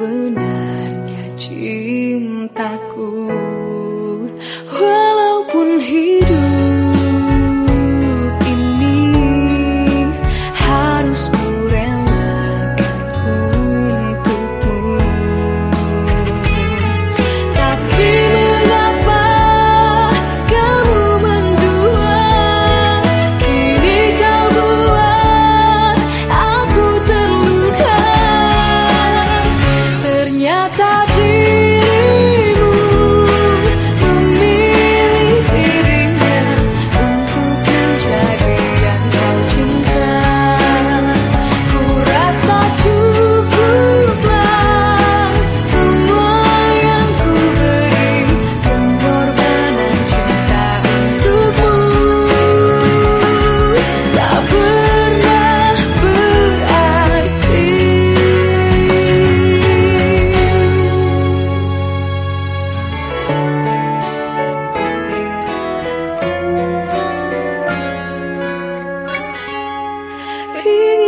sebenarnya cintaku peace.